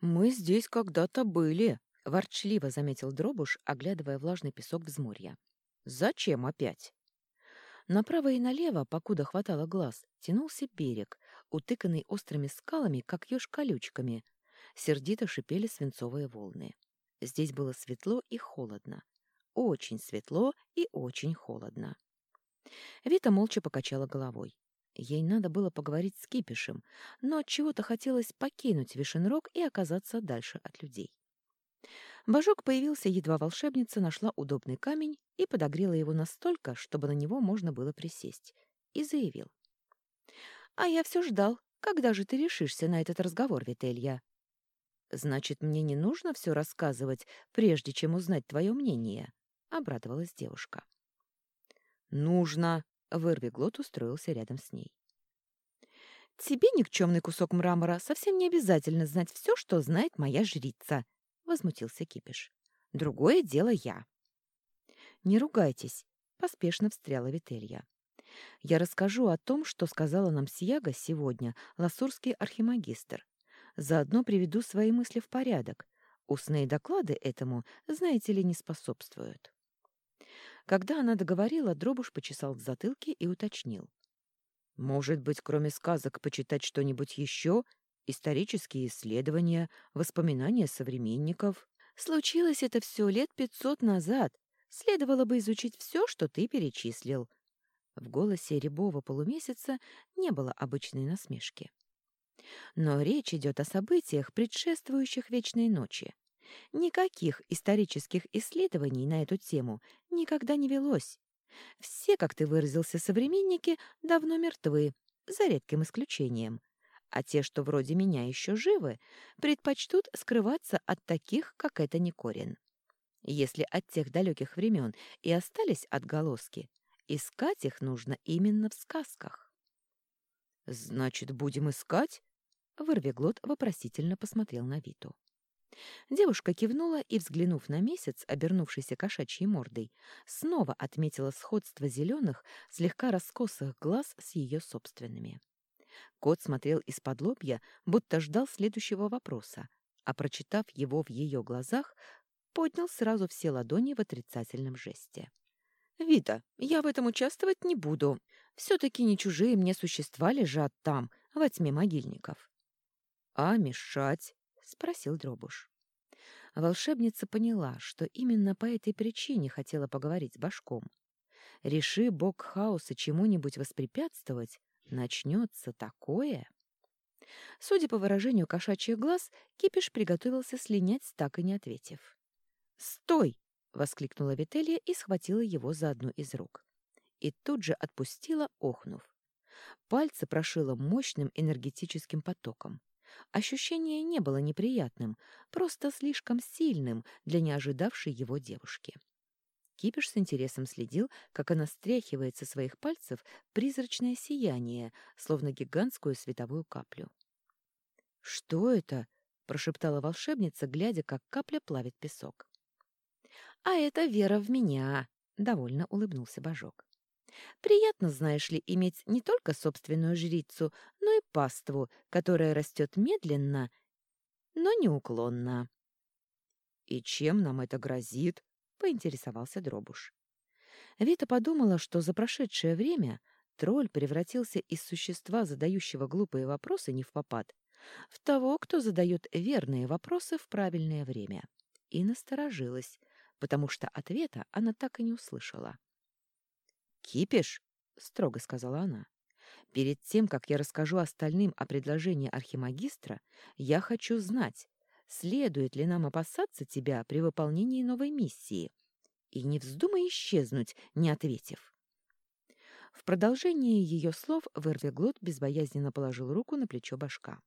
«Мы здесь когда-то были», — ворчливо заметил Дробуш, оглядывая влажный песок взморья. «Зачем опять?» Направо и налево, покуда хватало глаз, тянулся берег, утыканный острыми скалами, как еж колючками. Сердито шипели свинцовые волны. Здесь было светло и холодно. Очень светло и очень холодно. Вита молча покачала головой. Ей надо было поговорить с Кипишем, но от чего-то хотелось покинуть Вишенрог и оказаться дальше от людей. Божок появился, едва волшебница нашла удобный камень и подогрела его настолько, чтобы на него можно было присесть, и заявил. «А я все ждал. Когда же ты решишься на этот разговор, Вителья?» «Значит, мне не нужно все рассказывать, прежде чем узнать твое мнение?» — обрадовалась девушка. «Нужно!» Вырвиглот устроился рядом с ней. «Тебе, никчемный кусок мрамора, совсем не обязательно знать все, что знает моя жрица», — возмутился Кипиш. «Другое дело я». «Не ругайтесь», — поспешно встряла Вителья. «Я расскажу о том, что сказала нам Сияга сегодня, ласурский архимагистр. Заодно приведу свои мысли в порядок. Устные доклады этому, знаете ли, не способствуют». Когда она договорила, Дробуш почесал в затылке и уточнил. «Может быть, кроме сказок, почитать что-нибудь еще? Исторические исследования, воспоминания современников?» «Случилось это все лет пятьсот назад. Следовало бы изучить все, что ты перечислил». В голосе рябого полумесяца не было обычной насмешки. Но речь идет о событиях, предшествующих Вечной ночи. Никаких исторических исследований на эту тему никогда не велось. Все, как ты выразился, современники, давно мертвы, за редким исключением. А те, что вроде меня еще живы, предпочтут скрываться от таких, как это Никорин. Если от тех далеких времен и остались отголоски, искать их нужно именно в сказках. «Значит, будем искать?» Вырвиглот вопросительно посмотрел на Виту. Девушка кивнула и, взглянув на месяц, обернувшийся кошачьей мордой, снова отметила сходство зеленых, слегка раскосых глаз с ее собственными. Кот смотрел из-под лобья, будто ждал следующего вопроса, а, прочитав его в ее глазах, поднял сразу все ладони в отрицательном жесте. «Вита, я в этом участвовать не буду. Все-таки не чужие мне существа лежат там, во тьме могильников». «А мешать?» — спросил Дробуш. Волшебница поняла, что именно по этой причине хотела поговорить с Башком. Реши бог хаоса чему-нибудь воспрепятствовать, начнется такое... Судя по выражению кошачьих глаз, Кипиш приготовился слинять, так и не ответив. «Стой!» — воскликнула Вителья и схватила его за одну из рук. И тут же отпустила, охнув. Пальцы прошила мощным энергетическим потоком. Ощущение не было неприятным, просто слишком сильным для неожидавшей его девушки. Кипиш с интересом следил, как она стряхивает со своих пальцев призрачное сияние, словно гигантскую световую каплю. «Что это?» — прошептала волшебница, глядя, как капля плавит песок. «А это вера в меня!» — довольно улыбнулся Божок. Приятно, знаешь ли, иметь не только собственную жрицу, но и паству, которая растет медленно, но неуклонно. «И чем нам это грозит?» — поинтересовался Дробуш. Вита подумала, что за прошедшее время тролль превратился из существа, задающего глупые вопросы не в попад, в того, кто задает верные вопросы в правильное время. И насторожилась, потому что ответа она так и не услышала. «Кипиш?» — строго сказала она. «Перед тем, как я расскажу остальным о предложении архимагистра, я хочу знать, следует ли нам опасаться тебя при выполнении новой миссии. И не вздумай исчезнуть, не ответив». В продолжении ее слов Вервиглот безбоязненно положил руку на плечо башка.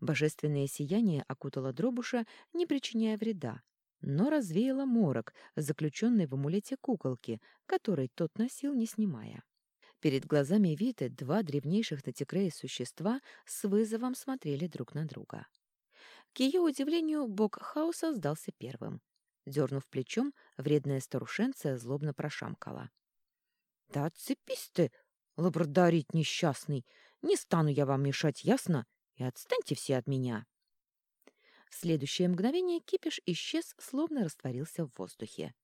Божественное сияние окутало дробуша, не причиняя вреда, но развеяла морок, заключенный в амулете куколки, который тот носил, не снимая. Перед глазами Виты два древнейших на Текрее существа с вызовом смотрели друг на друга. К ее удивлению, бог хаоса сдался первым. Дернув плечом, вредная старушенция злобно прошамкала. — Да отцепись ты, лабрадарить несчастный! Не стану я вам мешать, ясно? И отстаньте все от меня! В следующее мгновение кипиш исчез, словно растворился в воздухе.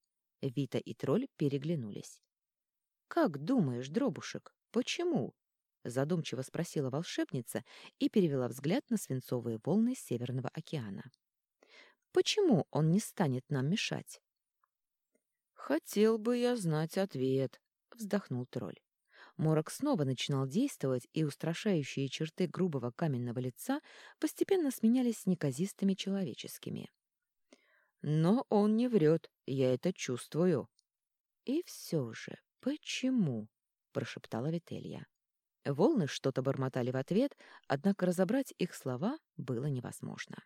Вита и тролль переглянулись. «Как думаешь, дробушек, почему?» — задумчиво спросила волшебница и перевела взгляд на свинцовые волны Северного океана. «Почему он не станет нам мешать?» «Хотел бы я знать ответ», — вздохнул тролль. Морок снова начинал действовать, и устрашающие черты грубого каменного лица постепенно сменялись неказистыми человеческими. «Но он не врет, я это чувствую». «И все же, почему?» — прошептала Вителья. Волны что-то бормотали в ответ, однако разобрать их слова было невозможно.